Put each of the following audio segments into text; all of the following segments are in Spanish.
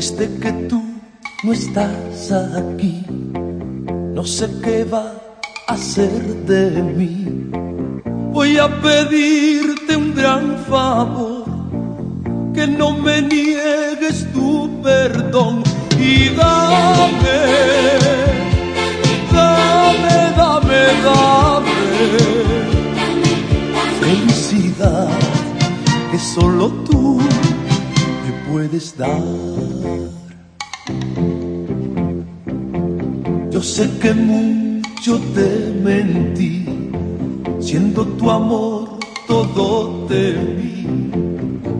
Desde que tú no estás aquí, no sé qué va a hacer de mí. Voy a pedirte un gran favor, que no me niegues tu perdón y dame, dame, dame, dame felicidad que solo tú me puedes dar. Yo sé que mucho te mentí, siendo tu amor todo de mí.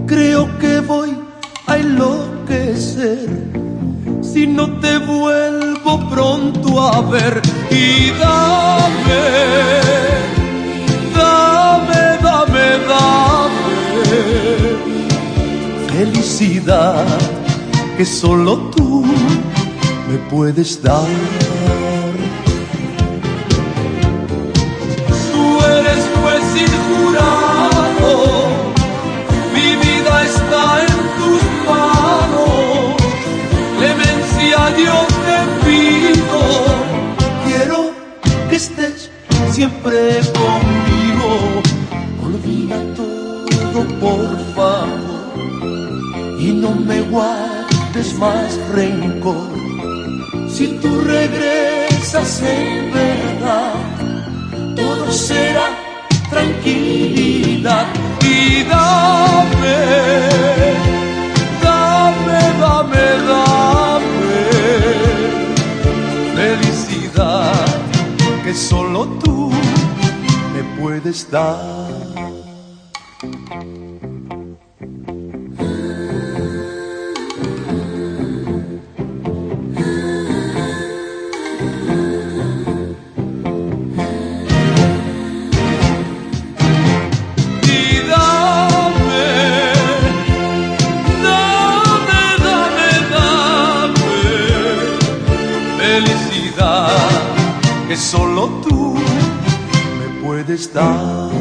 Creo que voy a enloquecer si no te vuelvo pronto a ver y dame, dame, dame, dame felicidad que solo tú me puedes dar. Siempre conmigo. Olvida todo por favor y no me guardes más rencor. Si tú regresas en verdad, todo será tranquilidad y dame, puedes dame, dame, dame, felicidad que solo tú puedes dar.